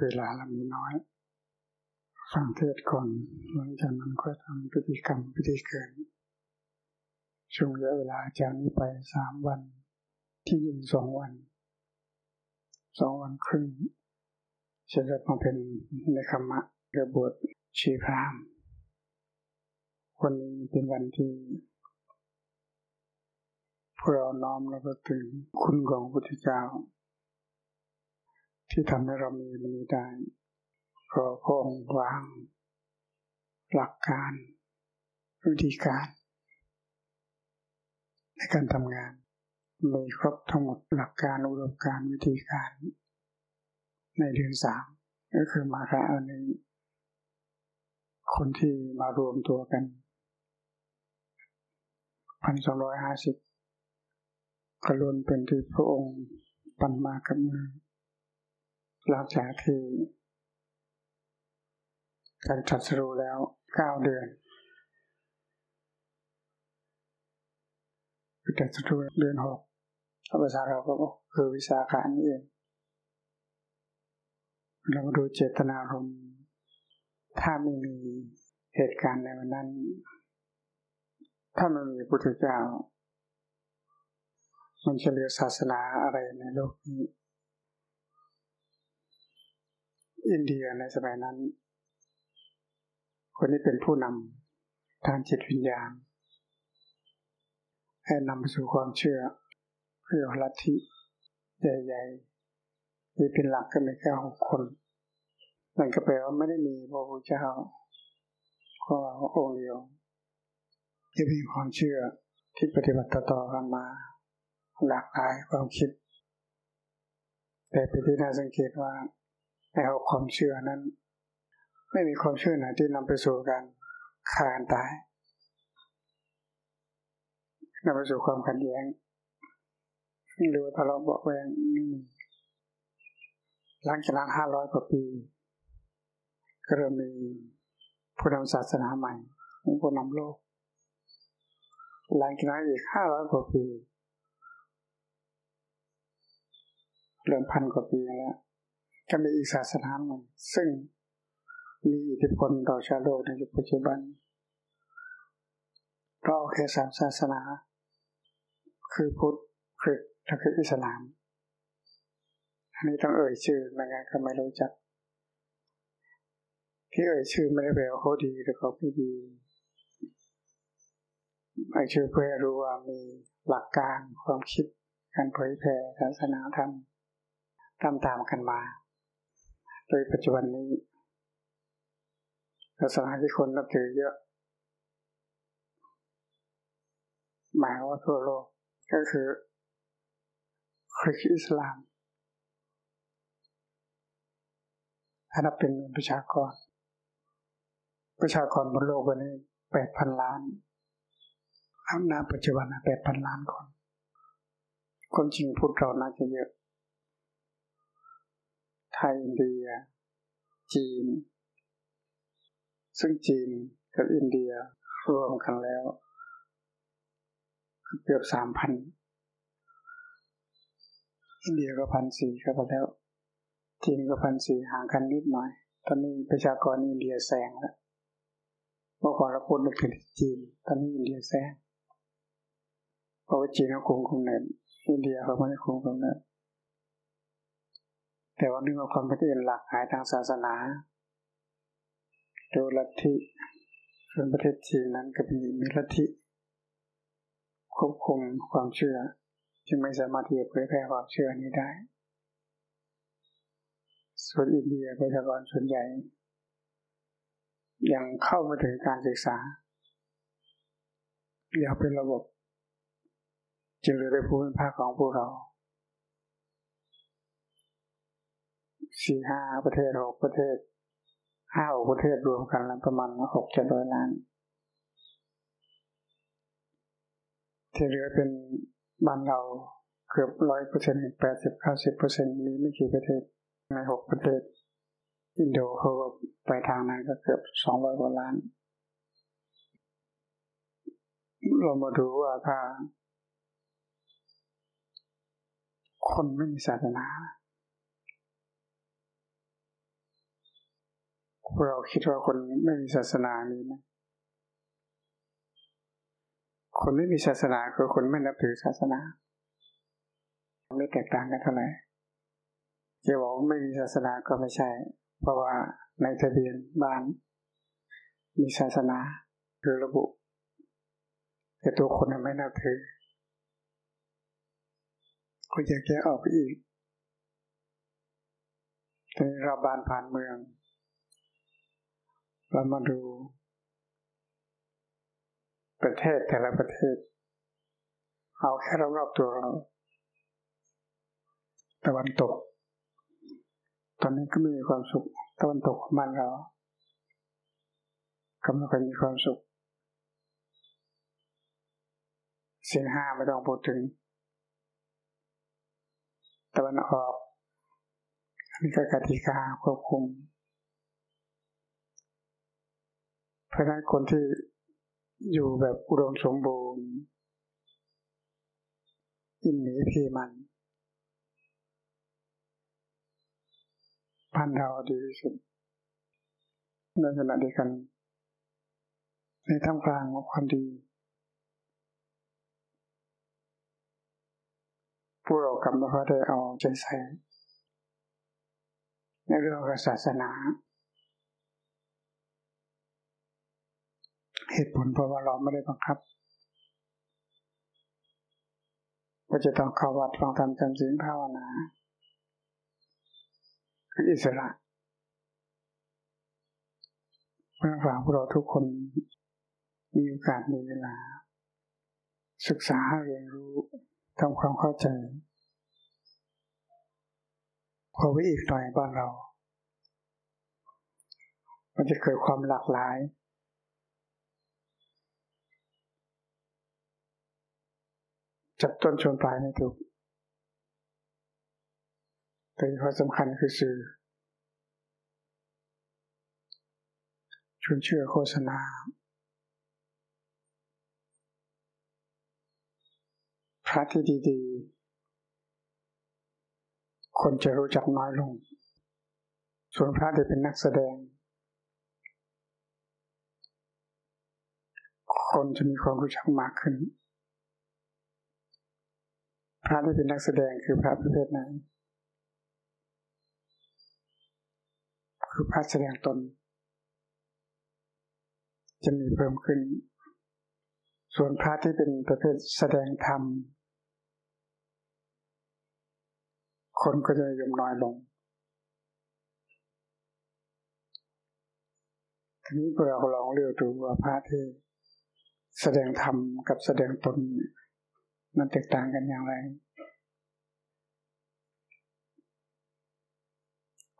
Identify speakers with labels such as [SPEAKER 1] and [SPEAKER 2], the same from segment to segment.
[SPEAKER 1] เวลาเรามีน้อย ฟังเทศก่อนหลังจากนั้นก็ทำพิธีกรรมพิธีเกินช่วงระยะเวลาจากนี้ไปสามวัน ที่ยิงสองวันสองวันครึ่งจะได้มาเป็นในคำมะกระบวชชีพรามวันนี้เป็นวันที่พวกเราน้อมแล้วก็ถึงคุณของพระพุทธเจ้า ที่ทำให้เรามีมันนี้ได้ขอพระองค์วาง หลักการวิธีการ ในการทำงาน มีครบทั้งหมดหลักการอุดมการวิธีการ ในเดือนสามก็คือมาระอันนี้ คนที่มารวมตัวกันพันสองร้อยห้าสิบกระลุนเป็นที่พระองค์ปันมากับมือ หลังจากที่การจัดสรุแล้วเก้าเดือนคือจัดสรุเดือนหกภาษาเราก็คือวิสาขานี่เองเรามาดูเจตนารมณ์ถ้าไม่มีเหตุการณ์ในวันนั้น ถ้าไม่มีพุทธเจ้า มันจะเหลือศาสนาอะไรในโลกนี้ อินเดียในสมัยนั้น คนนี้เป็นผู้นำทางจิตวิญญาณให้นำไปสู่ความเชื่อเพื่อลัทธิใหญ่ๆที่เป็นหลักก็มีแค่หกคนนั่นก็แปลว่าไม่ได้มีพระพุทธเจ้าก็องค์เดียวจะมีความเชื่อที่ปฏิบัติต่อกันมา หลากหลายความคิด แต่เป็นที่น่าสังเกตว่า ในเอาความเชื่อนั้น ไม่มีความเชื่อไหนที่นำไปสู่การฆ่ากันตายนำไปสู่ความขัดแย้งหรือว่าทะเลาะเบาแวงนี่หลังจากนั้นห้าร้อยกว่าปี ก็เริ่มมีผู้นำศาสนาใหม่ผู้นำโลก หลังจากนั้นอีกห้าร้อยกว่าปี เริ่มพันกว่าปีแล้ว ก็มีอีกศาสนาใหม่งซึ่งมีอิทธิพลต่อชาวโลกในยุคปัจจุบันเราแค่สามศาสนา คือพุทธคริสต์และคืออิสลาม อันนี้ต้องเอ่ยชื่อไม่งั้นก็ไม่รู้จัก ที่เอ่ยชื่อไม่ได้แปลว่าเขาดีหรือเขาไม่ดีเอ่ยชื่อเพื่อรู้ว่ามีหลักการความคิดการเผยแผ่ศาสนาธรรมตามตามกันมา โดยปัจจุบันนี้ศาสนาที่คนนับถือเยอะหมายว่าทั่วโลกก็คือคริสต์อิสลามถ้านับเป็นประชากร ประชากรบนโลกวันนี้แปดพันล้านอันาปัจจุบันแปดพันล้านคนคนจริงพูดเราน่าจะเยอะ ไทยอินเดีย จีน ซึ่งจีนกับอินเดียรวมกันแล้ว เกือบสามพันอินเดียก็พันสี่ก็ไปแล้ว จีนก็พันสี่ห่างกันนิดหน่อย ตอนนี้ประชากรอินเดียแซงแล้วเมื่อก่อนเราพูดถึงจีน ตอนนี้อินเดียแซงเพราะว่าจีนเขาคุมกำเนิดอินเดียเขาไม่ได้คุมกำเนิด แต่ว่าเรื่องความเป็นอื่นหลากหายทางศาสนาโดยลัทธิส่วนประเทศจีนนั้นก็มีมีลัทธิควบคุมความเชื่อ จึงไม่สามารถที่จะเผยแพร่ความเชื่อนี้ได้ ส่วนอินเดียประชากรส่วนใหญ่ ยังเข้ามาถึงการศึกษาอย่าเป็นระบบ จึงเลยได้พูดเป็นภาคของพวกเรา สี่ห้าประเทศหกประเทศห้าหกประเทศรวมกันแล้วประมาณหกเจ็ดร้อยล้านที่เหลือเป็นบ้านเราเกือบร้อยเปอร์เซ็นต์แปดสิบเก้าสิบเปอร์เซ็นต์มีไม่กี่ประเทศในหกประเทศอินโดเขาไปทางนั้นก็เกือบสองร้อยกว่าล้าน เรามาดูว่าถ้าคนไม่มีศาสนา พวกเราคิดว่าคนไม่มีศาสนามีไหมคนไม่มีศาสนาคือคนไม่นับถือศาสนา ไม่แตกต่างกันเท่าไหร่จะบอกไม่มีศาสนาก็ไม่ใช่ เพราะว่าในทะเบียนบ้าน มีศาสนาคือระบุ แต่ตัวคนไม่นับถือก็จะแก้ออกไปอีกทีนี้เราบานผ่านเมือง เรามาดู ประเทศแต่ละประเทศ เอาแค่รอบๆตัวเรา ตะวันตก ตอนนี้ก็ไม่มีความสุข ตะวันตกของบ้านเราก็ไม่ค่อยมีความสุขเสียงห้าไม่ต้องพูดถึง ตะวันออกอันนี้ก็กติกาควบคุม เพราะนั้นคนที่อยู่แบบอุดมสมบูรณ์อินหนีพีมันพันเราดีที่สุดในขณะเดียวกัน ในท่ามกลางของความดีพวกเรากำลังได้เอาใจใส่ในเรื่องศาสนา เหตุผลเพราะว่าเราไม่ได้บังคับว่าจะต้องเข้าวัดฟังธรรมจำศีลภาวนาคืออิสระเพื่อฝากพวกเราทุกคนมีโอกาสมีเวลา ศึกษาเรียนรู้ทำความเข้าใจพอไว้อีกหน่อยบ้านเรา มันจะเกิดความหลากหลาย จับต้นชนปลายไม่ถูกแต่ข้อสำคัญคือสื่อชวนเชื่อโฆษณา พระที่ดีๆ คนจะรู้จักน้อยลง ส่วนพระที่เป็นนักแสดง คนจะมีความรู้จักมากขึ้น พระที่เป็นนักแสดงคือพระประเภทไหนคือพระแสดงตน จะมีเพิ่มขึ้น ส่วนพระที่เป็นประเภทแสดงธรรม คนก็จะยมน้อยลงทีนี้เราลองเลือกดูว่าพระที่แสดงธรรมกับแสดงตนเนี่ย มันแตกต่างกันอย่างไร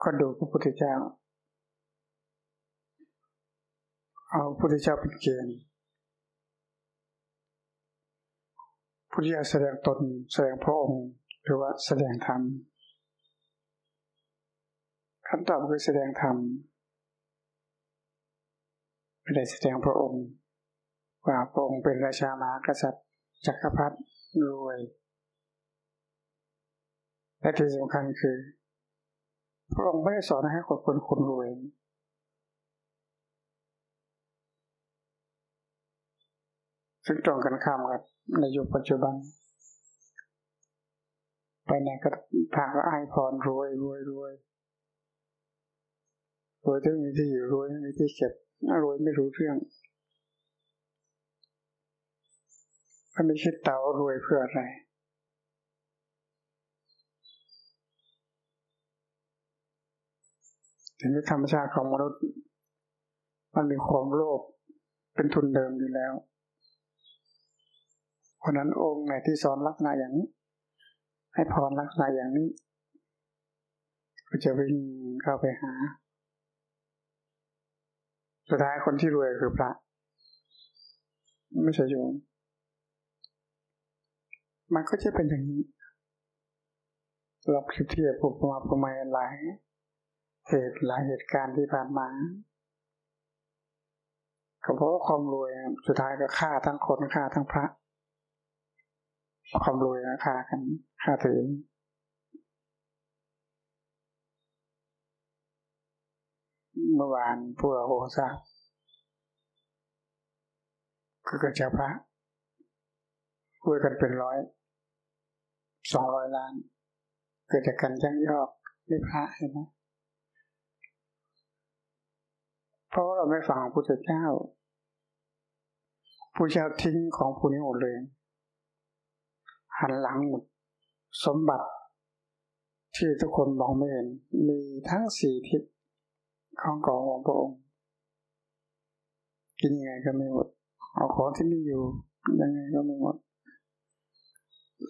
[SPEAKER 1] ก็ดูพระพุทธเจ้า เอาพุทธเจ้าเป็นเกณฑ์พุทธเจ้าแสดงตนแสดงพระองค์ หรือว่าแสดงธรรมคำตอบคือแสดงธรรมไม่ได้แสดงพระองค์ ว่าพระองค์เป็นราชามากษัตริย์จักรพรรดิ รวย และที่สำคัญคือ พระองค์ไม่ได้สอนให้คนคนคนรวยซึ่งตรงกันข้ามกับในยุคปัจจุบัน ไปไหนก็พาก็ไอพรรวยรวยรวยรวยที่มีที่อยู่รวยมีที่เก็บรวยไม่รู้เรื่อง มันไม่คิดเต่ารวยเพื่ออะไร ถึงธรรมชาติของมนุษย์ มันมีความโลภเป็นทุนเดิมอยู่แล้วเพราะนั้นองค์ไหนที่สอนลักษณะอย่างนี้ ให้พรลักษณะอย่างนี้ ก็จะวิ่งเข้าไปหา สุดท้ายคนที่รวยคือพระ ไม่ใช่โยม มันก็จะเป็นอย่างนี้ เราคิดเทียบปุบมาปุมาหลายเหตุหลายเหตุการณ์ที่ผ่านมาก็เพราะความรวยสุดท้ายก็ฆ่าทั้งคนฆ่าทั้งพระ ความรวยนะค่ากันค่าตัวเองเมื่อวานผู้เราคงทราก็เกิดจากพระคุยกันเป็นร้อย สองร้อยล้าน เกิดจากการยักยอกนี่พระเห็นไหมเพราะเราไม่ฟังพระพุทธเจ้าผู้เจ้าทิ้งของผู้นี้หมดเลย หันหลังหมดสมบัติ ที่ทุกคนมองไม่เห็น มีทั้งสี่ทิศของกองของพระองค์กินยังไงก็ไม่หมด เอาของที่มีอยู่ยังไงก็ไม่หมด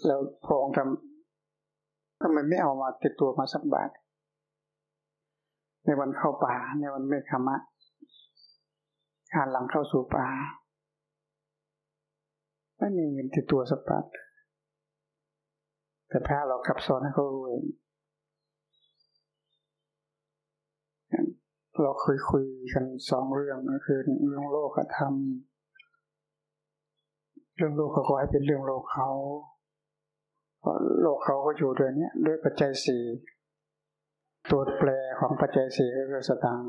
[SPEAKER 1] แล้วพระองค์ทำก็มันไม่เอามาติดตัวมาสักบาท ในวันเข้าป่า ในวันเมฆขมะหันหลังเข้าสู่ป่า ไม่มีเงินติดตัวสักบาท แต่พระเราขับสอนให้เขารู้เองเราเคยคุยกันสองเรื่องก็คือเรื่องโลกธรรม เรื่องโลกเขาก็ให้เป็นเรื่องโลกเขา เพราะโลกเขาก็อยู่ด้วยเนี้ยด้วยปัจจัยสี่ตัวแปรของปัจจัยสี่ก็คือสตัง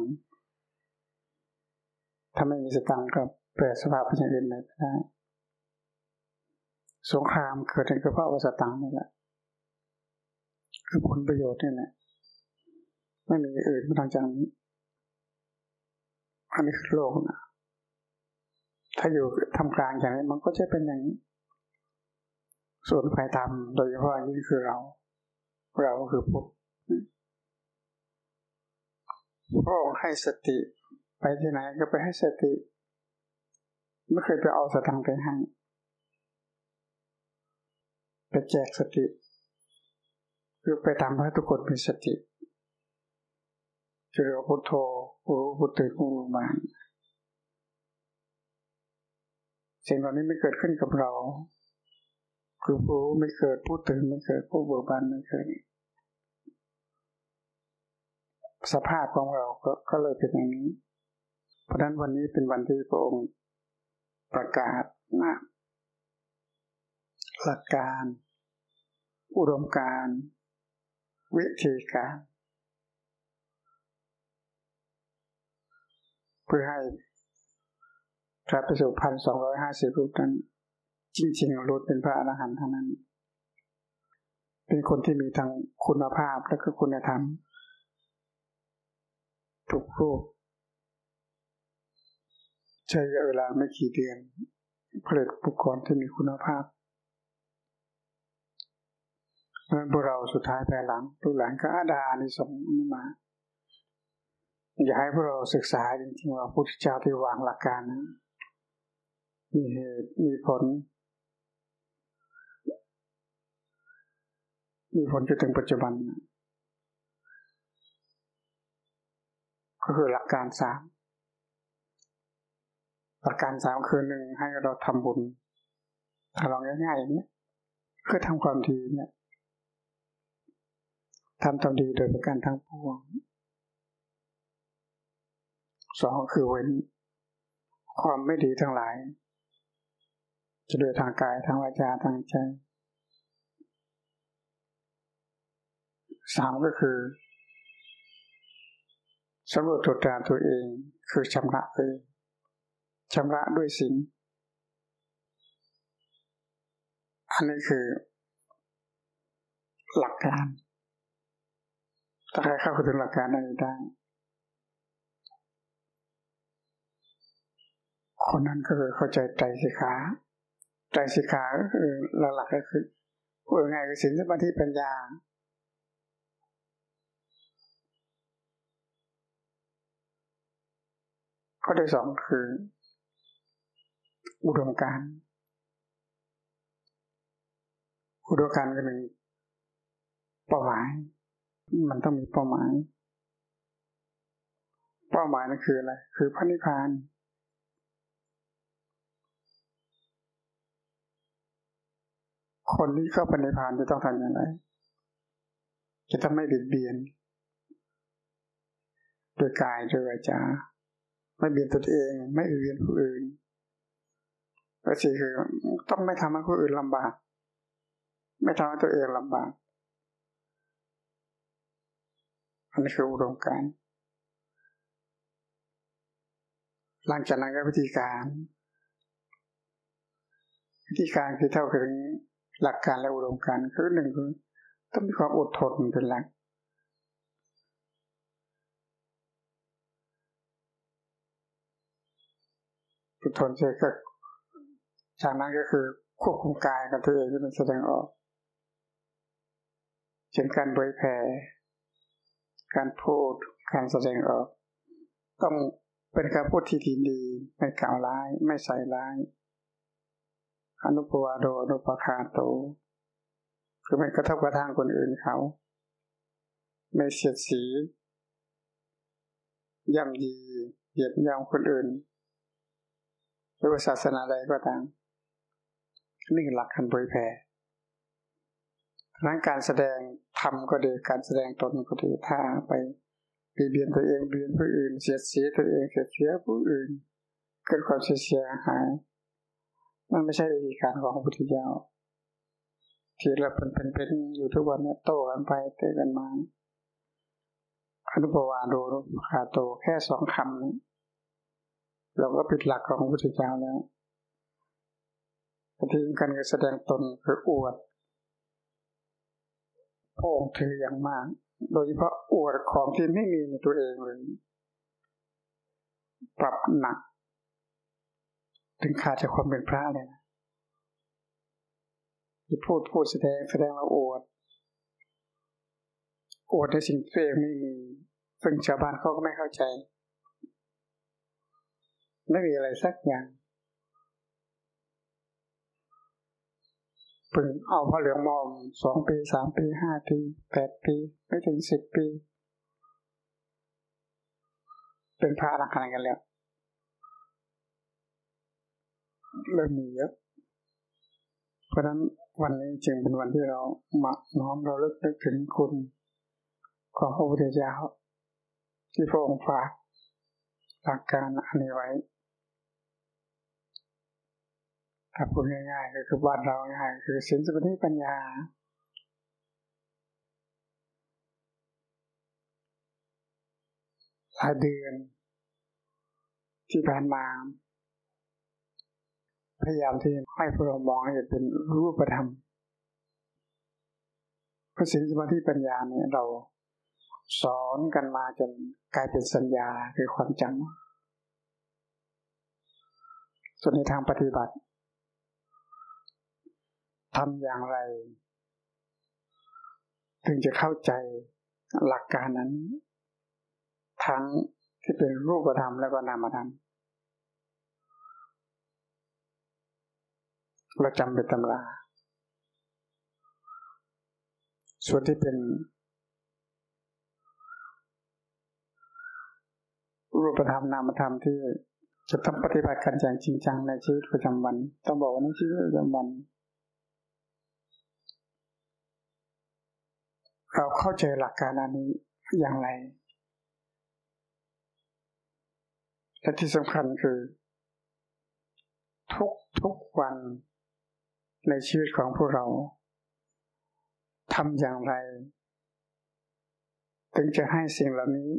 [SPEAKER 1] ถ้าไม่มีสตังก็แปลสภาพเป็นอย่างอื่นไม่ได้สงครามเกิดขึ้นก็เพราะว่าสตังนี่แหละคือผลประโยชน์นี่แหละไม่มีอื่นมาทางจากนี้อันนี้คือโลกนะถ้าอยู่ทำกลางอย่างนี้มันก็จะเป็นอย่างนี้ ส่วนฝ่ายธรรมโดยเฉพาะนี่คือเรา เราคือพวกพระองค์ให้สติ ไปที่ไหนก็ไปให้สติ ไม่เคยไปเอาสตังไปให้ไปแจกสติคือไปทำให้ทุกคนมีสติจะเรียกพุทโธรู้ผู้ตื่นผู้รู้มาสิ่งเหล่านี้ไม่เกิดขึ้นกับเรา คือผู้ไม่เกิดผู้ตื่นไม่เกิดผู้เบิกบานไม่เกิดสภาพของเราก็ก็เลยเป็นอย่างนี้ เพราะนั้นวันนี้เป็นวันที่พระองค์ประกาศนะหลักการ อุดมการ วิธีการ เพื่อให้พระประสบพันสองร้อยห้าสิบรูปนั้น จริงๆรุดเป็นพระอรหันต์เท่านั้น เป็นคนที่มีทั้งคุณภาพและก็คุณธรรมทุกรูปใช้เวลาไม่กี่เดือนผลิตบุคคลที่มีคุณภาพเพราะพวกเราสุดท้ายภายหลังลูกหลานก็อาดาในสงนี้มา อยากให้พวกเราศึกษาจริงๆว่าพุทธเจ้าที่วางหลักการนะมีเหตุมีผล มีผลจนถึงปัจจุบัน ก็คือหลักการสามหลักการสามคือหนึ่งให้เราทำบุญถ้าลองง่ายๆอย่างนี้คือทำความดีเนี่ยทำตามดีโดยประการทั้งปวงสองคือเว้น ความไม่ดีทั้งหลาย จะโดยทางกายทางวาจาทางใจ สามก็คือสำรวจตรวจตาตัวเอง คือชำระเองชำระด้วยสิ่งอันนี้คือ หลักการถ้าใครเข้าถึงหลักการนี้ได้ คนนั้นก็คือเข้าใจใจสิขาใจสิขาก็คือหลักๆก็คือพูดง่ายคือสินสมาธิปัญญา ข้อที่สองคือ อุดมการอุดมการก็หนึ่งเป้าหมาย มันต้องมีเป้าหมาย เป้าหมายนั่นคืออะไร คือพระนิพพานคนที่เข้าไปในพานจะต้องทำอย่างไร จะต้องไม่เบียดเบียน โดยกายโดยวาจา ไม่เบียดตัวเอง ไม่เบียดผู้อื่นก็คือต้องไม่ทำให้ผู้อื่นลำบาก ไม่ทำให้ตัวเองลำบาก อันนี้คืออุดมการหลังจากนั้นก็วิธีการ วิธีการคือเท่ากับหลักการและอุดมการณ์คือหนึ่งคือต้องมีความอดทนเป็นหลัก อดทนเสร็จก็จากนั้นก็คือควบคุมกายกับตัวเองที่มันแสดงออก เช่นการเผยแผ่การพูดการแสดงออก ต้องเป็นการพูดที่ดีไม่กล่าวร้าย ไม่ใส่ร้ายอนุปวาโดอนุปคาโต คือไม่กระทบกระทั่งคนอื่นเขา ไม่เสียดสีย่ำยีเหยียดยามคนอื่น หรือว่าศาสนาใดก็ตามนี่คือหลักการเผยแผ่ทั้งการแสดงทำก็ดีการแสดงตนก็ดีถ้าไปเบียนตัวเองเบียนผู้อื่นเสียดสีตัวเองเสียเสียผู้อื่น เกิดความเสียเสียหาย มันไม่ใช่วิธีการของพระพุทธเจ้าที่เราเป็นเป็นเป็นอยู่ทุกวันเนี่ยโตกันไปเตะกันมาอนุปวาโดคาโตแค่สองคำนี้ เราก็ปิดหลักของพระพุทธเจ้าแล้วที่สำคัญคือแสดงตนคืออวดพระองค์ถืออย่างมาก โดยเฉพาะอวดของที่ไม่มีในตัวเองเลยปรับหนัก ถึงขาดจากความเป็นพระเลยนะที่พูดพูดแสดงแสดงว่าอวด อวดในสิ่งที่ตัวเองไม่มี ซึ่งชาวบ้านเขาก็ไม่เข้าใจ ไม่มีอะไรสักอย่างพึ่งเอาพระเหลืองมอมสองปีสามปีห้าปีแปดปี ไม่ถึงสิบปี เป็นพระอรหันต์กันแล้วเริ่มมีเยอะเพราะฉะนั้นวันนี้จึงเป็นวันที่เรามาน้อมเราเลิกนึกถึงคุณของพระพุทธเจ้าที่พระองค์ฝากหลักการอันนี้ไว้ ถ้าพูดง่ายๆก็คือบ้านเราง่ายคือสินสมาธิปัญญา หลายเดือน ที่ผ่านมา พยายามที่ให้พวกเรามองให้เป็นรูปธรรมพระสินสมาธิปัญญาเนี่ยเราสอนกันมาจนกลายเป็นสัญญาคือความจำส่วนในทางปฏิบัติ ทำอย่างไร ถึงจะเข้าใจหลักการนั้น ทั้งที่เป็นรูปธรรมแล้วก็นามธรรมเราจำเป็นตำราส่วนที่เป็น รูปธรรมนามธรรมที่จะต้องปฏิบัติกันอย่างจริงจังในชีวิตประจำวัน ต้องบอกว่าในชีวิตประจำวัน เราเข้าใจหลักการอันนี้อย่างไร และที่สำคัญคือ ทุกทุกวันในชีวิตของพวกเราทำอย่างไร ถึงจะให้สิ่งเหล่านี้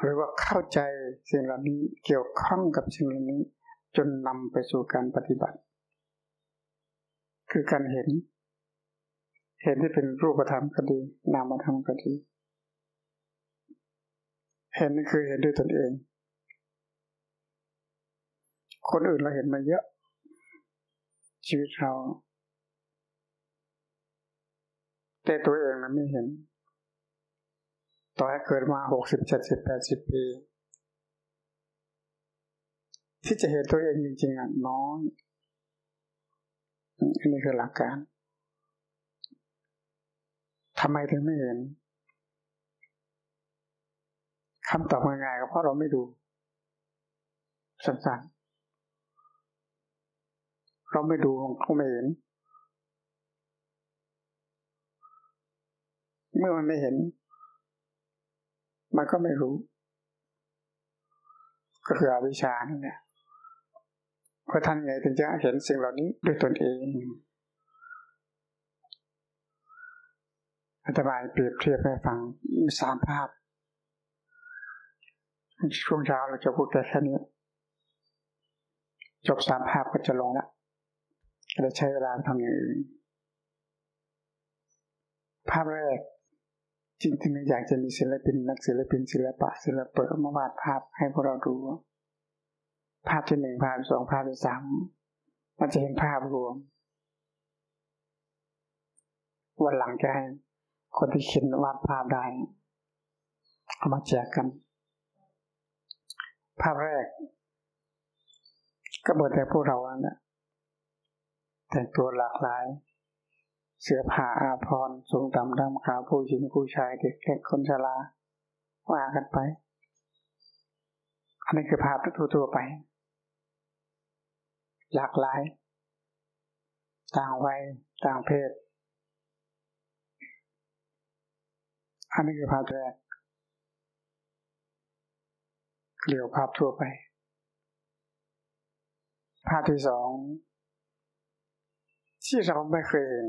[SPEAKER 1] หรือว่าเข้าใจสิ่งเหล่านี้เกี่ยวข้องกับสิ่งเหล่านี้ จนนำไปสู่การปฏิบัติ คือการเห็น เห็นที่เป็นรูปธรรมก็ดีนามธรรมก็ดี เห็นนี่คือเห็นด้วยตนเอง คนอื่นเราเห็นมาเยอะ ชีวิตเรา แต่ตัวเองมันไม่เห็น ต่อให้เกิดมาหกสิบเจ็ดสิบแปดสิบปี ที่จะเห็นตัวเองจริงๆอะน้อยอันนี้คือหลักการ ทำไมถึงไม่เห็นคำตอบง่ายๆก็เพราะเราไม่ดูสั้นๆเราไม่ดูเขาไม่เห็น เมื่อมันไม่เห็น มันก็ไม่รู้ ก็คืออวิชชานั่นแหละเพราะท่านไงถึงจะเห็นสิ่งเหล่านี้ด้วยตนเอง อาตมายเปรียบเทียบให้ฟังสามภาพ ช่วงเช้าเราจะพูดแต่แค่นี้ จบสามภาพก็จะลงละเราใช้เวลาทำอย่างอื่น ภาพแรกจริงๆอยากจะมีศิลปินนักศิลปินศิลปะศิลปะมาวาดภาพให้พวกเราดู ภาพที่หนึ่งภาพสองภาพที่สามมันจะเห็นภาพรวม วันหลังจะให้ คนที่เขียนวาดภาพได้เอามาแจกกัน ภาพแรก ก็เบิดแต่พวกเรานี่ยแต่งตัวหลากหลาย เสื้อผ้าอาภรณ์สูงต่ำดำขาวผู้หญิงผู้ชายเด็กเล็กคนชราว่ากันไป อันนี้คือภาพทั่วๆไป หลากหลาย ต่างวัยต่างเพศ อันนี้คือภาพแรกเรียวภาพทั่วไป ภาพที่สอง ที่เราไม่เคยเห็น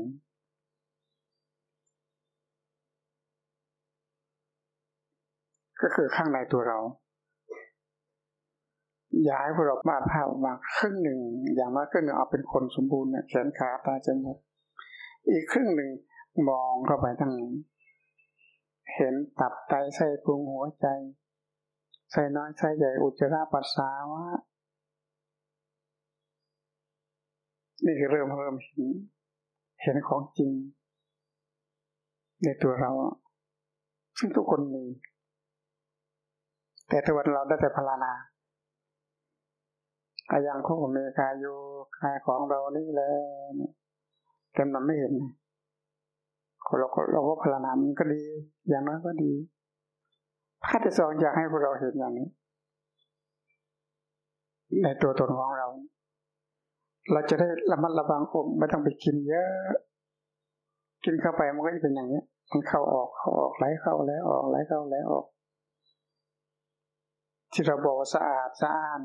[SPEAKER 1] ก็คือข้างในตัวเรา ย้ายพวกเรามาภาพมาครึ่งหนึ่ง อย่างน้อยครึ่งหนึ่งเอาเป็นคนสมบูรณ์เนี่ยแขนขาตาจมูกอีกครึ่งหนึ่งมองเข้าไปทาง เห็นตับไตไส้พุงหัวใจไส้น้อยไส้ใหญ่อุจจาระปัสสาวะนี่คือเริ่มเริ่มเห็นเห็นของจริง ในตัวเรา ซึ่งทุกคนมี แต่ตัวเราได้แต่พลานาอายังคู่เมกาอยู่กายของเรานี่แหละแต่มันไม่เห็นเราก็เราก็พลานามันก็ดี อย่างน้อยก็ดีภาพที่สองอยากให้พวกเราเห็นอย่างนี้ ในตัวตนของเรา เราจะได้ระมัดระวังอมไม่ต้องไปกินเยอะ กินเข้าไปมันก็จะเป็นอย่างนี้มันเข้าออกเข้าออกไหลเข้าแล้วออกไหลเข้าแล้วออก ที่เราบอกสะอาดสะอาด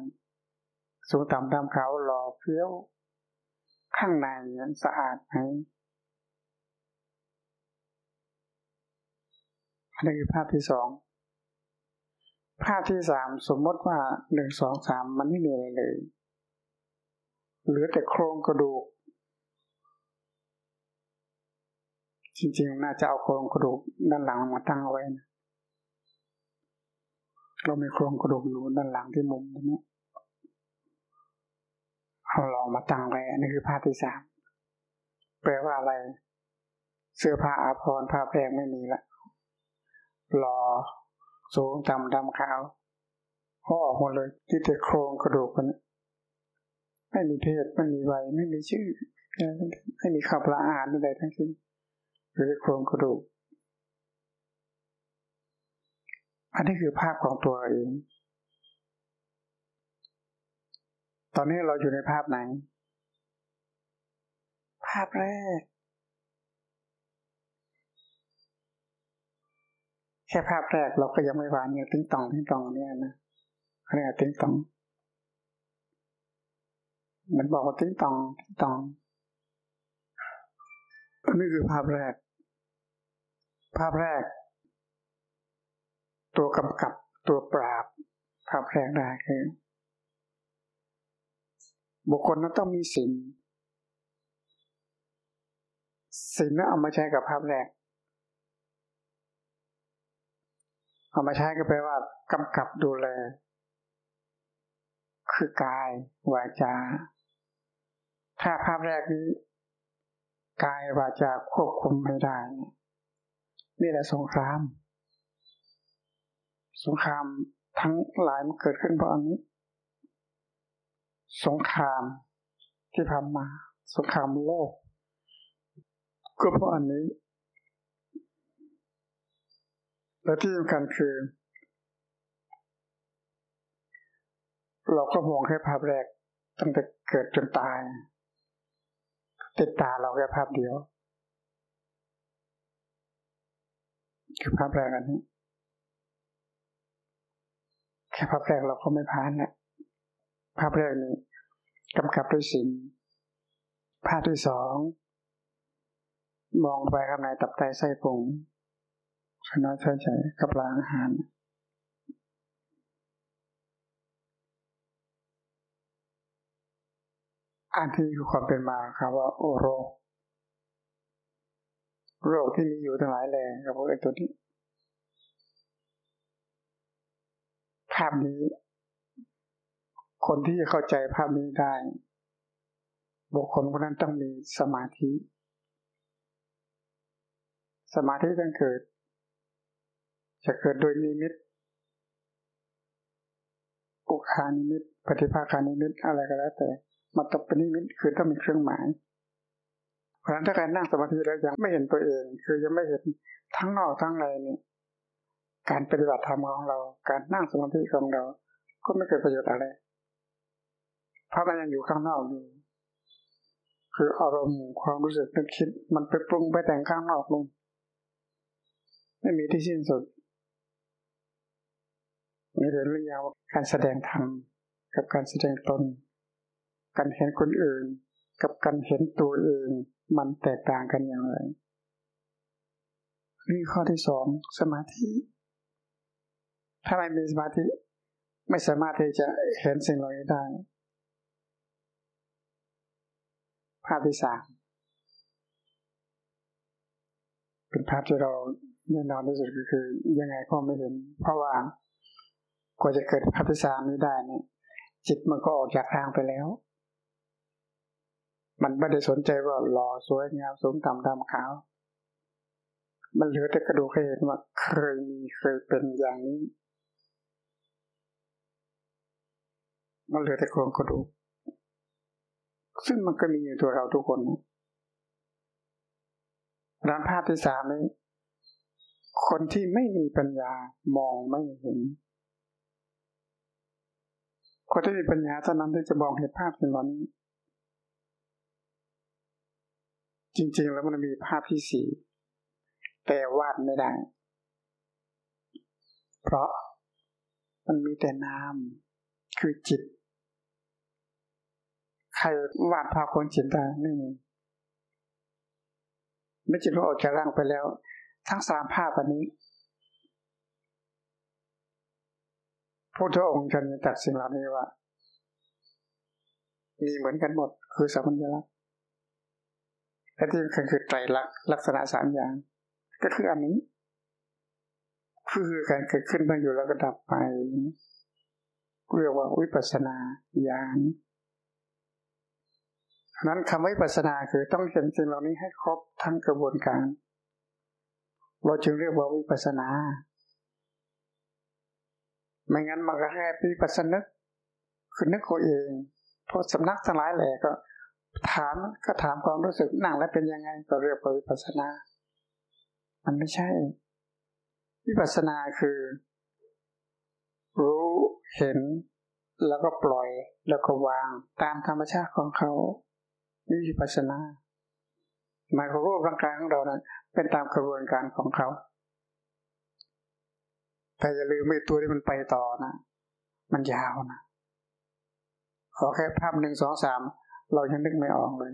[SPEAKER 1] สูงต่ำดำขาวหล่อเพี้ยว ข้างในนั้นสะอาดไหม อันนี้คือภาพที่สองภาพที่สามสมมติว่าหนึ่งสองสามมันไม่มีอะไรเลย เหลือแต่โครงกระดูก จริงๆ น่าจะเอาโครงกระดูกด้านหลังมาตั้งเอาไว้นะเรามีโครงกระดูกอยู่ด้านหลังที่มุมตรงนี้เอาลองมาตั้งไว้นนี้คือภาพที่สามแปลว่าอะไร เสื้อผ้าอาภรณ์ผ้าแพงไม่มีละ รอสูงต่ำดำขาวเขาออกหมดเลยที่แต่โครงกระดูกมันไม่มีเพศไม่มีวัยไม่มีชื่อ ไม่มีขับละอาหารใดทั้งสิ้นหรือโครงกระดูก อันนี้คือภาพของตัวเอง ตอนนี้เราอยู่ในภาพไหน ภาพแรก แค่ภาพแรกเราก็ยังไม่หวานเนี่ยติ้งตองติ้งตองเนี่ยนะเรียกติ้งตอง มันบอกว่าติ้งตองติ้งตองนนี้คือภาพแรก ภาพแรก ตัวกำกับตัวปราบ ภาพแรกได้คือ บุคคลนั้นต้องมีศีลศีลนั้นเอามาใช้กับภาพแรก เอามาใช้ก็แปลว่ากำกับดูแล คือกายวาจา ถ้าภาพแรกนี้กายวาจาควบคุมไม่ได้ นี่แหละสงคราม สงครามทั้งหลายมันเกิดขึ้นเพราะอันนี้ สงครามที่ผ่านมา สงครามโลก ก็เพราะอันนี้ และที่สำคัญคือ เราก็มองแค่ภาพแรกตั้งแต่เกิดจนตาย ติดตาเราแค่ภาพเดียว คือภาพแรกอันนี้ แค่ภาพแรกเราก็ไม่ผ่านและภาพแรกนี้กำกับด้วยสินภาพที่สอง มองไปข้างในตับไตไส้พุง ชนะใช้ใจกับร้านอาหาร อันที่คือความเป็นมาครับว่าโอโรคโรคที่มีอยู่ทั้งหลายแหล่กับพวกไอ้ตัวนี้ ภาพนี้ คนที่จะเข้าใจภาพนี้ได้ บุคคลคนนั้นต้องมีสมาธิ สมาธิต้องเกิด จะเกิดโดยนิมิตอุคานิมิตปฏิภาคานิมิตอะไรก็แล้ว แต่มันต้องเป็นนิมิตคือต้องมีเครื่องหมายเพราะฉะนั้นถ้าการนั่งสมาธิแล้วยังไม่เห็นตัวเอง คือยังไม่เห็นทั้งนอกทั้งในนี่การปฏิบัติธรรมของเรา การนั่งสมาธิของเรา ก็ไม่เกิดประโยชน์อะไร เพราะมันยังอยู่ข้างนอกอยู่คืออารมณ์ความรู้สึกนึกคิด มันไปปรุงไปแต่งข้างนอกลงไม่มีที่สิ้นสุด นี่เห็นหรือยังว่าการแสดงธรรมกับการแสดงตน การเห็นคนอื่น กับการเห็นตัวเองมันแตกต่างกันอย่างไรนี่ข้อที่สองสมาธิ ถ้าไม่มีสมาธิ ไม่สามารถที่จะเห็นสิ่งเหล่านี้ได้ ภาพที่สามเป็นภาพที่เราแน่นอนที่สุดก็คือยังไงก็ไม่เห็น เพราะว่า กว่าจะเกิดภาพที่สามนี้ได้เนี่ยจิตมันก็ออกจากทางไปแล้ว มันไม่ได้สนใจว่าหล่อสวยงามสูงต่ำดำขาว มันเหลือแต่กระดูกให้เห็นว่าเคยมีเคยเป็นอย่างนี้ มันเหลือแต่โครงกระดูก ซึ่งมันก็มีอยู่ตัวเราทุกคนร้านภาพที่สามนี้คนที่ไม่มีปัญญามองไม่เห็น คนที่มีปัญญาเท่านั้นที่จะมองเห็นภาพสิ่งเหล่านี้ จริง ๆ แล้วมันมีภาพที่สี่แต่วาดไม่ได้ เพราะมันมีแต่นามคือจิต ใครวาดภาพคนจิตได้ไม่มีไม่จิตว่าออกจากร่างไปแล้ว ทั้งสามภาพอันนี้ พระองค์ท่านตัดสิ่งเหล่านี้ว่า มีเหมือนกันหมด คือสามัญลักษณ์และที่คือคือไตรลักษณ์ลักษณะสามอย่าง ก็คืออันนี้ คือการเกิดขึ้นมาอยู่แล้วก็ดับไปเรียกว่าวิปัสนาญาณนั้นคำวิปัสนาคือต้องเห็นสิ่งเหล่านี้ให้ครบทั้งกระบวนการ เราจึงเรียกว่าวิปัสนา ไม่งั้นมันก็แค่ปีปัสนึกคือนึกตัวเองเพราะสำนักทั้งหลายแหล่ก็ ถามก็ถามความรู้สึกนั่งแล้วเป็นยังไงก็เรียกว่าวิปัสนา มันไม่ใช่ วิปัสนาคือ รู้เห็นแล้วก็ปล่อยแล้วก็วางตามธรรมชาติของเขานี่วิปัสนาหมายความว่าร่างกายของเรานะั้นเป็นตามกระบวนการของเขา แต่อย่าลืมไอ้ตัวที่มันไปต่อนะ มันยาวนะขอแค่ภาพหนึ่งสองสามเรายังนึกไม่ออกเลย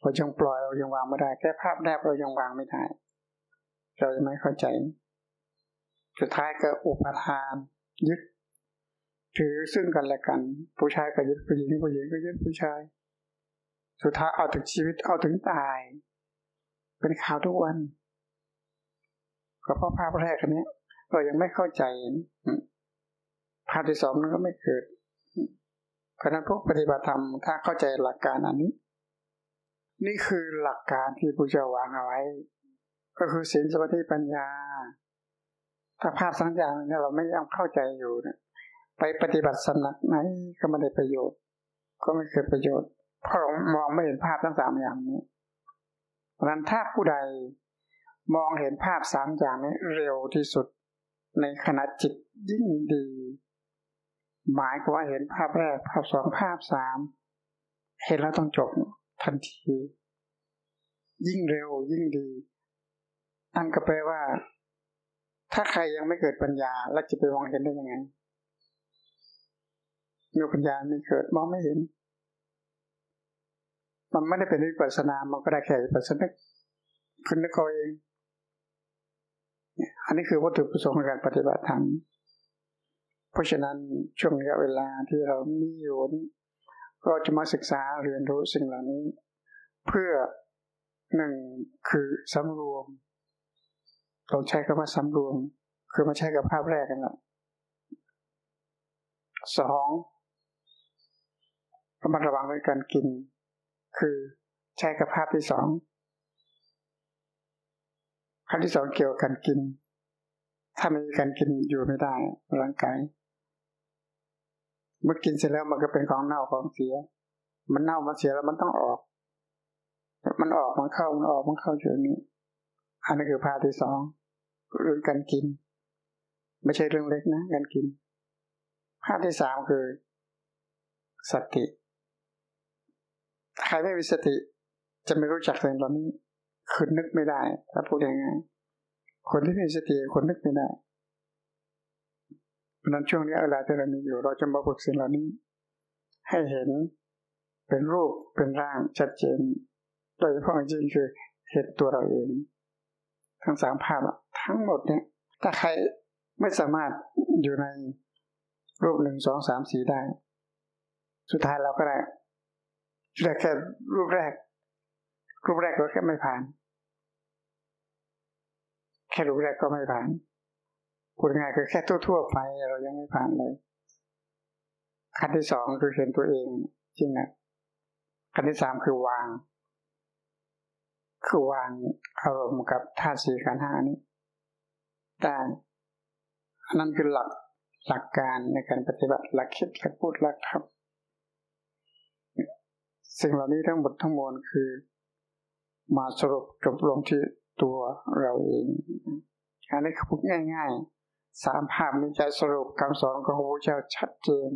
[SPEAKER 1] เรายังปล่อยเรายังวางไม่ได้ แค่ภาพแรกเรายังวางไม่ได้ เราจะไม่เข้าใจ สุดท้ายก็อุปทานยึดถือซึ่งกันและกัน ผู้ชายก็ยึดผู้หญิงผู้หญิงก็ยึดผู้ชาย สุดท้ายเอาถึงชีวิตเอาถึงตาย เป็นข่าวทุกวันก็เพราะภาพแรกอันนี้ เรายังไม่เข้าใจภาพที่สองนั้นก็ไม่เกิด เพราะนั้นพวกปฏิบัติธรรมถ้าเข้าใจหลักการอันนี้ นี่คือหลักการที่พระเจ้าวางเอาไว้ ก็คือศีลสมาธิปัญญา ถ้าภาพสังอย่างเนี่ยเราไม่ยังเข้าใจอยู่เนี่ยไปปฏิบัติสำนักไหนก็ไม่ได้ประโยชน์ ก็ไม่เกิดประโยชน์ เพราะเรามองไม่เห็นภาพทั้งสามอย่างนี้เพราะนั้นถ้าผู้ใดมองเห็นภาพสามอย่างนี้เร็วที่สุด ในขณะจิตยิ่งดี หมายก็ว่าเห็นภาพแรก ภาพสองภาพสามเห็นแล้วต้องจบทันที ยิ่งเร็วยิ่งดีนั่นก็แปลว่า ถ้าใครยังไม่เกิดปัญญา แล้วจะไปมองเห็นได้ยังไงมีปัญญาไม่เกิดมองไม่เห็น มันไม่ได้เป็นวิปัสสนา มันก็ได้แค่วิปัสสนึกคือนึกเอาเอง อันนี้คือวัตถุประสงค์ในการปฏิบัติธรรม เพราะฉะนั้นช่วงระยะเวลาที่เรามีอยู่นี้ก็จะมาศึกษาเรียนรู้สิ่งเหล่านี้ เพื่อหนึ่งคือสำรวมเราใช้คำว่าสำรวม คือมาใช้กับภาพแรกกันละสองระมัดระวังในการกิน คือใช้กับภาพที่สองภาพที่สองเกี่ยวกับการกิน ถ้าไม่มีการกินอยู่ไม่ได้ร่างกายเมื่อกินเสร็จแล้วมันก็เป็นของเน่าของเสีย มันเน่ามันเสียแล้วมันต้องออก มันออกมันเข้ามันออกมันเข้าอยู่นี้ อันนี้คือภาพที่สองเรื่องการกิน ไม่ใช่เรื่องเล็กนะการกิน ภาพที่สามคือ สติ ใครไม่มีสติ จะไม่รู้จักสิ่งเหล่านี้คือนึกไม่ได้ถ้าพูดง่ายๆ คนที่มีสติคนนึกไม่ได้เพราะนั้นช่วงนี้เวลาที่เรามีอยู่ เราจะมาฝึกสิ่งเหล่านี้ ให้เห็นเป็นรูปเป็นร่างชัดเจนโดยเฉพาะจริงคือเห็นตัวเราเอง ทั้งสามภาพทั้งหมดเนี่ย ถ้าใครไม่สามารถอยู่ในรูปหนึ่งสองสามสีได้ สุดท้ายเราก็ได้ได้แค่รูปแรก รูปแรกก็แค่ไม่ผ่าน ค่รูปแรกก็ไม่ผ่านพูดง่ายคือแค่ทั่วๆไปเรายังไม่ผ่านเลย ขั้นที่สองคือเห็นตัวเองจริงนะขั้นที่สามคือวาง คือวางอารมณ์กับธาตุสี่ขันห้านี้ได้นั่นคือหลักหลักการในการปฏิบัติหลักคิดหลักพูดหลักทำสิ่งเหล่านี้ทั้งหมดทั้งมวลคือ มาสรุปจบลงที่ ตัวเราเองอันนี้คือพูดง่ายๆสามภาพนี้จะสรุปคำสอนของพระพุทธเจ้าชัดเจน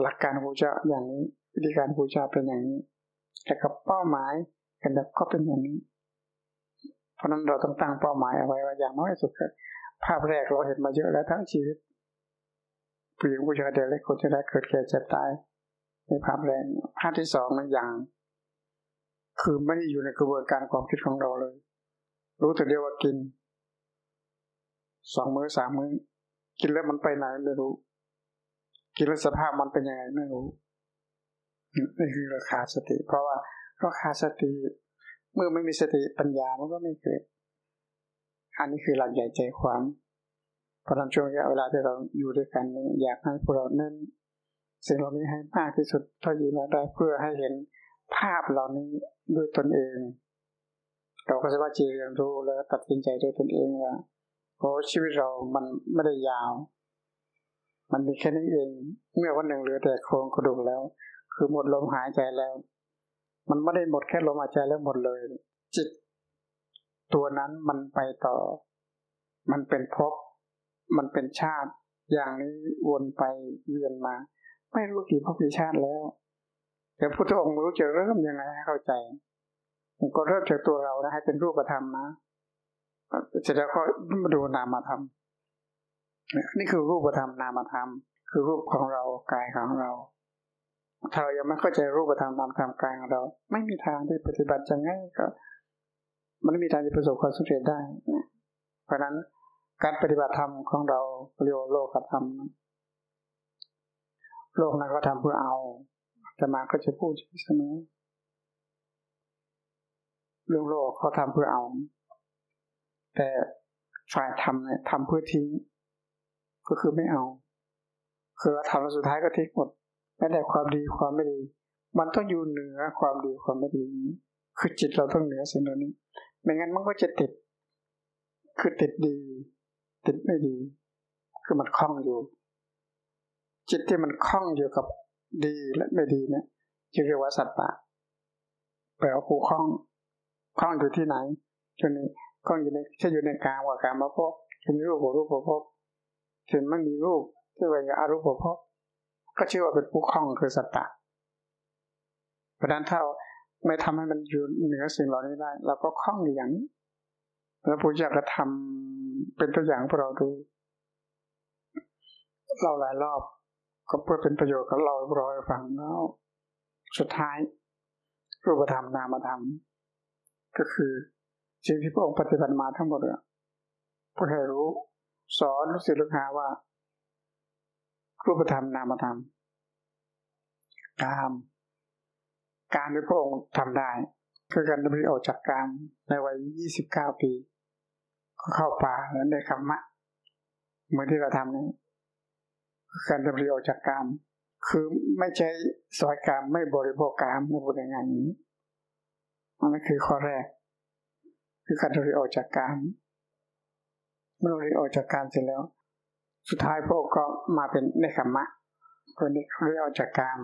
[SPEAKER 1] หลักการพระพุทธเจ้าอย่างนี้วิธีการพระพุทธเจ้าเป็นอย่างนี้แต่กับเป้าหมายกันแบบก็เป็นอย่างนี้ เพราะนั้นเราต้องตั้งเป้าหมายเอาไว้ว่าอย่างน้อยสุดภาพแรกเราเห็นมาเยอะแล้วทั้งชีวิตผู้หญิงผู้ชายเด็กเล็กคนจะได้เกิดแก่เจ็บตายในภาพแรกภาพที่สองนั้นอย่าง คือไม่ได้อยู่ในกระบวนการความคิดของเราเลย รู้แต่เดียวว่ากิน สองมือสามมือกินแล้วมันไปไหนไม่รู้ กินแล้วสภาพมันเป็นยังไงไม่รู้นี่คือราคาสติ เพราะว่าราคาสติ เมื่อไม่มีสติปัญญามันก็ไม่เกิด อันนี้คือหลักใหญ่ใจความพราะนั้นช่วงระยะเวลาที่เราอยู่ด้วยกันอยากให้พวกเราเน้นสิ่งเหล่านี้ให้มากที่สุดเท่าที่เราได้เพื่อให้เห็นภาพเหล่านี้ด้วยตนเอง เราก็จะว่าจีเรียนรู้แล้วตัดสินใจด้วยตนเองว่าเพราะชีวิตเรามันไม่ได้ยาว มันมีแค่นี้เอง เมื่อวันหนึ่งเหลือแต่โครงกระดูกแล้ว คือหมดลมหายใจแล้ว มันไม่ได้หมดแค่ลมหายใจแล้วหมดเลย จิต ตัวนั้นมันไปต่อ มันเป็นภพมันเป็นชาติ อย่างนี้วนไปเวียนมา ไม่รู้กี่ภพกี่ชาติแล้วแต่พุทธองค์รู้จะเริ่มยังไงให้เข้าใจ ก็เริ่มจากตัวเรานะให้เป็นรูปธรรมนะเสร็จแล้วก็มาดูนามธรรมนี่คือรูปธรรมนามธรรม คือรูปของเรากายของเรา ถ้าเรายังไม่เข้าใจรูปธรรมนามธรรมกายของเรา ไม่มีทางที่ปฏิบัติจะง่ายก็ มันไม่มีทางที่ประสบความสำเร็จได้เพราะนั้นการปฏิบัติธรรมของเราเรียกว่าโลกธรรมโลกนั้นก็ทำเพื่อเอาจะมาก็จะพูดเสมอ เรื่องโลกเขาทำเพื่อเอา แต่ฝ่ายทำเนี่ยทำเพื่อทิ้ง ก็คือไม่เอา คือทำแล้วสุดท้ายก็ทิ้งหมดแม้แต่ความดีความไม่ดี มันต้องอยู่เหนือความดีความไม่ดีคือจิตเราต้องเหนือสิ่งเหล่านี้ ไม่งั้นมันก็จะติด คือติดดี ติดไม่ดี คือมันคล้องอยู่ จิตที่มันคล้องอยู่กับดีและไม่ดีเนี่ยจะเรียกว่าสัตตะแปลว่าผูคล้อง คล้องอยู่ที่ไหนจนนี้ก็อยู่ในถ้อยู่ในกลางว่าการมาพบจะมีรูปของรูปภพถึงไม่มีรูปที่เป็นอารูปภพบก็ชื่อว่าเป็นผู้คล้องคือสัตตะเพราะนั้นถ้าไม่ทำให้มันอยู่เหนือสิ่งเหล่านี้ได้เราก็คล้องอยู่อย่างนี้แล้วผู้อยากจะทำเป็นตัวอย่างพวกเราดู เราหลายรอบก็เพื่อเป็นประโยชน์กับเราเราฟังแล้ว สุดท้าย รูปธรรมนามธรรม ก็คือสิ่งที่พระองค์ปฏิบัติมาทั้งหมดเพื่อให้รู้ สอนลูกศิษย์ลูกหาว่า รูปธรรมนามธรรมกามการที่พระองค์ทำได้คือการดำเนินออกจากกามในวัยยี่สิบเก้าปี ก็เข้าป่าแล้วได้คำมะเหมือนที่เราทำนี่การดำเนินออกจากกาม คือไม่ใช่สอยกามไม่บริโภคกามในพูดง่ายๆนี้ นั่นคือข้อแรก คือการดำเนิออกจากกามเมื่อเราออกจากกามเสร็จแล้ว สุดท้ายพระองค์ก็มาเป็นเนคขมะคนนี้เขาเรียกออกจากกาม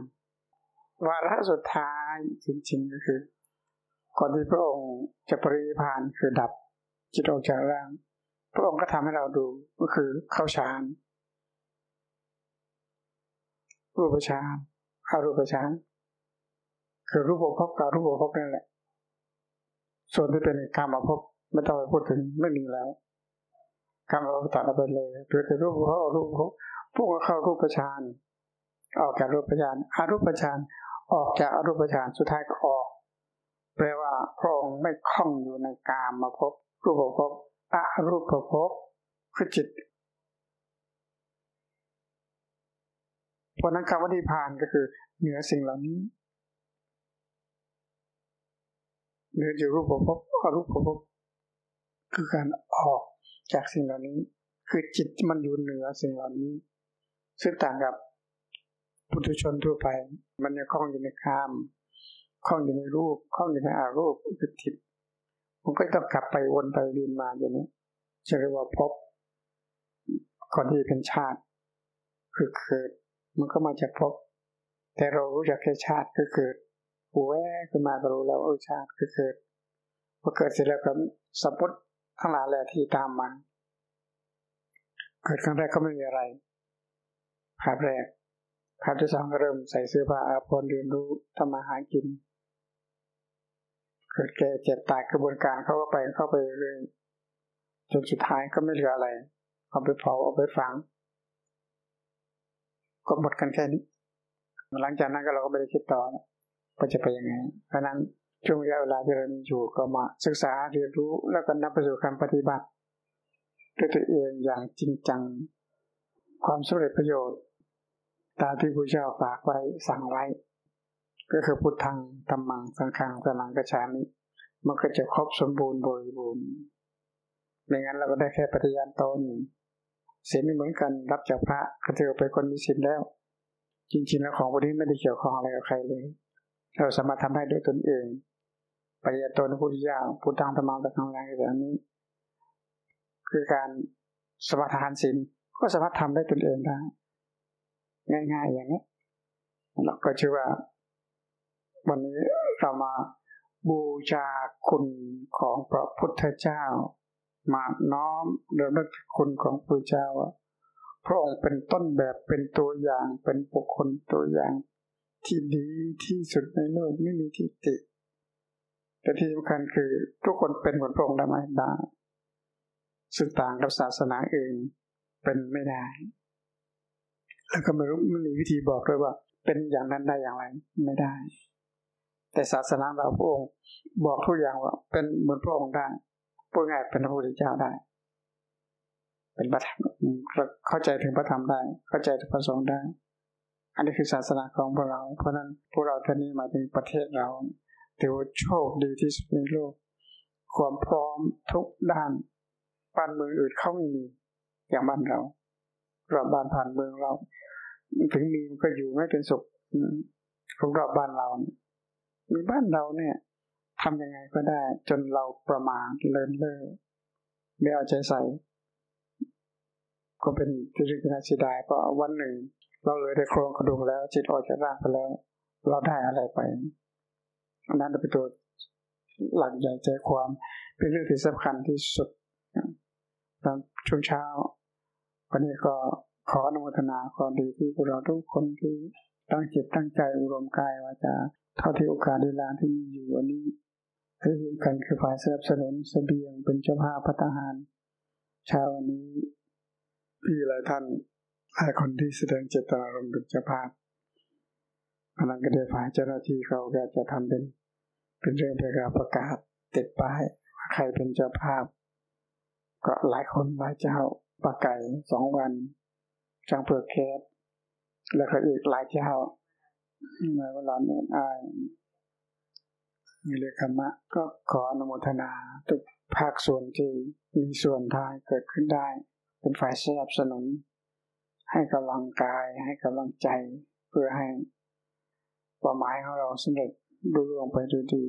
[SPEAKER 1] วาระสุดท้ายจริงๆก็คือ ก่อนที่พระองค์จะปริพานคือดับจิตออกจากร่าง พระองค์ก็ทำให้เราดูก็คือเข้าฌานรูปฌานอารูปฌานคือรูปภพกับรูปภพนั่นแหละ ส่วนที่เป็นกรรมภพไม่ต้องไปพูดถึงไม่มีแล้วกรรมภพตัดไปเลยเหลือแต่รูปภพรูปภพพวกเข้ารูปฌานออกจากรูปฌานอารูปฌานออกจากอรูปฌานสุดท้ายก็ออก แปลว่าพระองค์ไม่คล้องอยู่ในกามมาพบรูปภพอรูปภพคือจิตเพราะนั้นคำว่านิพพานก็คือเหนือสิ่งเหล่านี้ หนืออยู่รูปภพอรูปภพคือการออกจากสิ่งเหล่านี้ คือจิตมันอยู่เหนือสิ่งเหล่านี้ ซึ่งต่างกับปุถุชนทั่วไป มันยังคล้องอยู่ในคามคล้องอยู่ในรูปคล้องอยู่ในอารูปคือจิตมันก็ต้องกลับไปวนไปเรียนมาอย่างนี้จะเรียกว่าพบก่อนที่เป็นชาติ คือเกิด มันก็มาจากพบ แต่เรารู้จักแค่ชาติคือเกิด หูแวขึ้นมาก็รู้แล้วเออชาติคือเกิดพอเกิดเสร็จแล้วก็สมมติทั้งหลายแหละที่ตามมาเกิดครั้งแรกก็ไม่มีอะไรภาพแรกภาพที่สองก็เริ่มใส่เสื้อผ้าอาภรณ์เรียนรู้ทำมาหากิน เกิดแก่เจ็บตายกระบวนการเขาก็ไปเข้าไปเรื่อยจนสุดท้ายก็ไม่เหลืออะไรเอาไปเผาเอาไปฝังก็หมดกันแค่นี้หลังจากนั้นก็เราก็ไม่ได้คิดต่อาจะไปยังไง เพราะนั้นช่วงระยะเวลาที่เรามีอยู่ก็มาศึกษาเรียนรู้แล้วก็นำไปสู่การปฏิบัติด้วยตัวเองอย่างจริงจัง ความสำเร็จประโยชน์ ตามที่พระเจ้าฝากไว้สั่งไว้ ก็คือพุทธังธรรมังสังฆังสนังกระชามิมันก็จะครบสมบูรณ์บริบูรณ์ไม่งั้นเราก็ได้แค่ปฏิญาณตนศีลไม่เหมือนกันรับจากพระก็ถือเป็นคนมีศีลแล้ว จริงๆแล้วของพวกนี้ไม่ได้เกี่ยวข้องอะไรกับใครเลย เราสามารถทำได้ด้วยตนเองปฏิญาณตนพุทธเจ้าพุทธังธรรมังสังฆังอย่างนี้ คือการสมาทานศีลก็สามารถทำได้ตนเองได้ง่ายๆอย่างนี้เราก็ชื่อว่า วันนี้เรามาบูชาคุณของพระพุทธเจ้า มาน้อมเรื่องคุณของพระเจ้าพระองค์เป็นต้นแบบเป็นตัวอย่างเป็นบุคคลตัวอย่าง ที่ดีที่สุดในโลกไม่มีที่ติ แต่ที่สำคัญคือทุกคนเป็นเหมือนพระองค์ได้ไหมได้ซึ่งต่างกับศาสนาอื่นเป็นไม่ได้ แล้วก็ไม่รู้ไม่มีวิธีบอกเลยว่า เป็นอย่างนั้นได้อย่างไรไม่ได้ แต่ศาสนาเราพระองค์บอกทุกอย่างว่า เป็นเหมือนพระองค์ได้พูดง่ายเป็นพระพุทธเจ้าได้ เป็นพระธรรมเข้าใจถึงพระธรรมได้ เข้าใจถึงพระสงฆ์ได้ อันนี้คือศาสนาของพวกเรา เพราะนั้นพวกเราท่านี้มาถึงประเทศเราถือว่าโชคดีที่สุดในโลก ความพร้อมทุกด้านบ้านเมืองอื่นเขาไม่มีอย่างบ้านเรารอบบ้านผ่านเมืองเรา ถึงมีมันก็อยู่ไม่เป็นสุขของรอบบ้านเรา มีบ้านเราเนี่ยทำยังไงก็ได้ จนเราประมาทเลินเล่อไม่เอาใจใส่ ก็เป็นที่รึกน่าเสียดายเพราะวันหนึ่ง เราเลยได้โครงกระดูกแล้ว จิตออกจากร่างไปแล้ว เราได้อะไรไปอันนั้นเป็นตัวหลักใหญ่ใจความเป็นเรื่องที่สำคัญที่สุดแล้วช่วงเช้า วันนี้ก็ขออนุโมทนาความดีที่พวกเราทุกคนที่ตั้งจิตตั้งใจอุรมกายวาจาเท่าที่โอกาสเวลาที่มีอยู่วันนี้คือกันคือฝ่ายสนับสนุนสเสบียงเป็นเจ้าภาพพัฒหารเช้าวันนี้พี่หลายท่าน หลาคนที่แสดงเจตนารมณ์เป็นเจ้าภาพพลังกระเดียฝ่ายเจ้าหน้าที่เขาก็จะทำเป็น เป็นเรื่องประกาศประกาศติดป้ายว่าใครเป็นเจ้าภาพ ก็หลายคนหลายเจ้าปลาไก่สองวันจังเปลือกแคสแล้วก็อีกหลายเจ้าในเวลาเนิ่นอายมีเลขมะ ก็ขออนุโมทนาทุกภาคส่วนที่มีส่วนทายเกิดขึ้นได้ เป็นฝ่ายสนับสนุน ให้กำลังกายให้กำลังใจเพื่อให้เป้าหมายของเราสำเร็จดูลงไปด้วยดี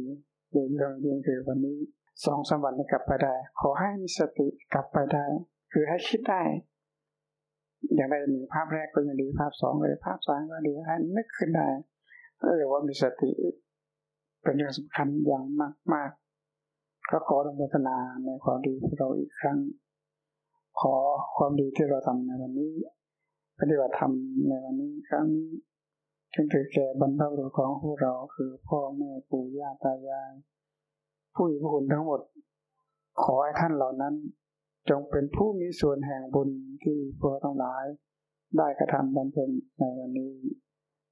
[SPEAKER 1] โดยเรื่องจริงคือวันนี้สองสามวันกลับไปได้ ขอให้มีสติกลับไปได้ คือให้คิดได้ อย่างไรหนึ่งภาพแรกก็ยังดีภาพสองเลยภาพสามก็ดีให้นึกขึ้นได้เรียกว่ามีสติเป็นเรื่องสำคัญอย่างมากมากก็ขออนุโมทนาในความดีที่เราอีกครั้ง ขอความดีที่เราทำในวันนี้ ปฏิบัติธรรมในวันนี้ครั้งนี้จนถึงแก่บรรพบุรุษของพวกเราคือพ่อแม่ปู่ย่าตายาย ผู้มีผู้คุณทั้งหมด ขอให้ท่านเหล่านั้น จงเป็นผู้มีส่วนแห่งบุญที่พวกทั้งหลาย ได้กระทำบำเพ็ญในวันนี้